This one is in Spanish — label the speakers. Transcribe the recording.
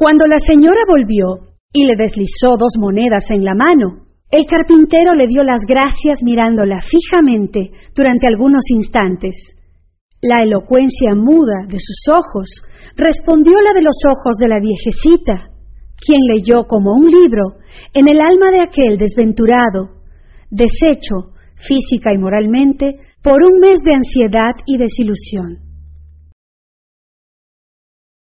Speaker 1: Cuando la señora volvió y le deslizó dos monedas en la mano, el carpintero le dio las gracias mirándola fijamente durante algunos instantes. La elocuencia muda de sus ojos respondió la de los ojos de la viejecita, quien leyó como un libro en el alma de aquel desventurado, deshecho física y moralmente por un mes de ansiedad y desilusión.